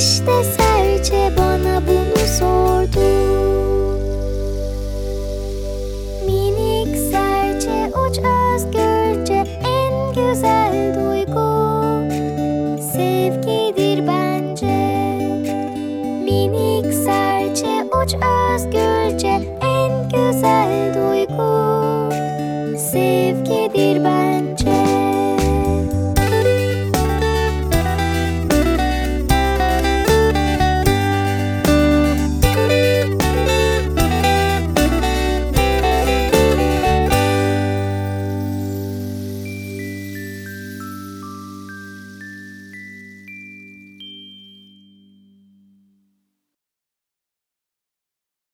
İşte serçe bana bunu sordu. Minik serçe uç özgürce en güzel duygu. Sevgidir bence. Minik serçe uç özgürce en güzel duygu.